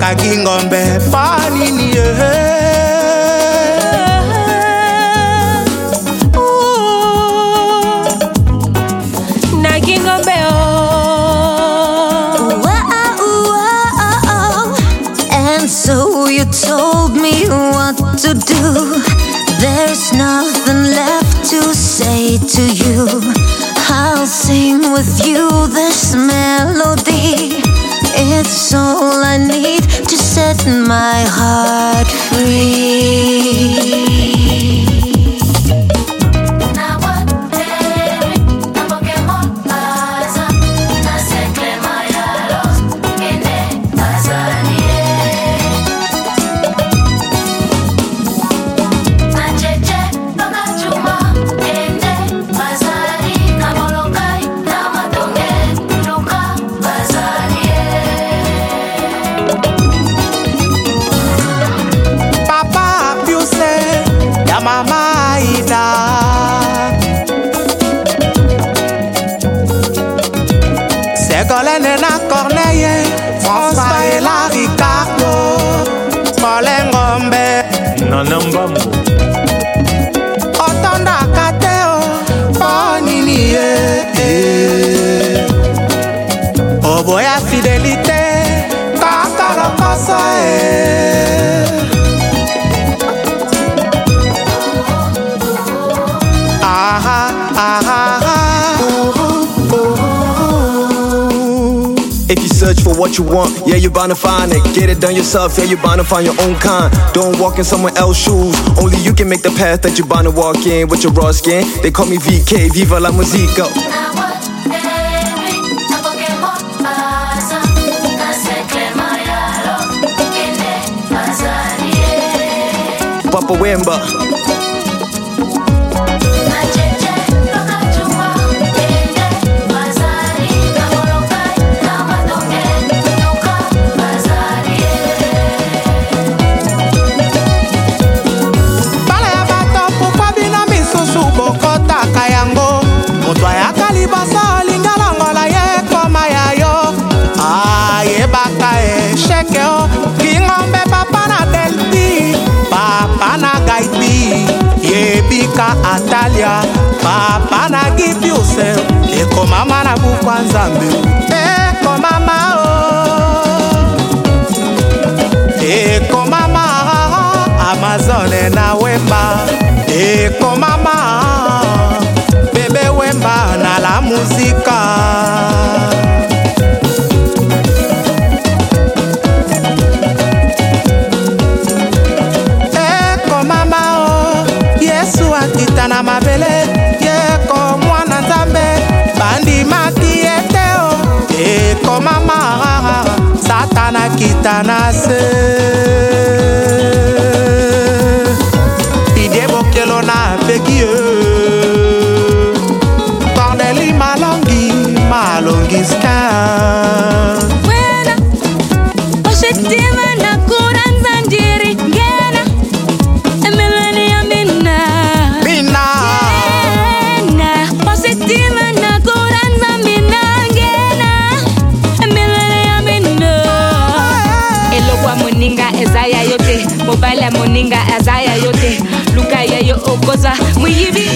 bakaki ngombe mpo nini ye naki ngombe oh. Ah, ah, ah, and so you told me what to do. There's nothing left to say to you. I'll sing with you this melody. It's all I need to set my heart free. Nana mbambo otondaka If you search for what you want, yeah, you're bound to find it. Get it done yourself, yeah, you're bound to find your own kind. Don't walk in someone else's shoes. Only you can make the path that you're bound to walk in with your raw skin. They call me VK, Viva la Musica. Papa Wemba. Yebika atalia papa na gipiuse ekomama na bukwa nzambe. Ekomama o ekomama amazone na wemba. Ekomama na mabele yeko mwana nzambe. Bandimaki ete o ekomama satana kita na se. Idie bokelo na peki ye corneli malongi malongistin wena mwiyibi I never wanted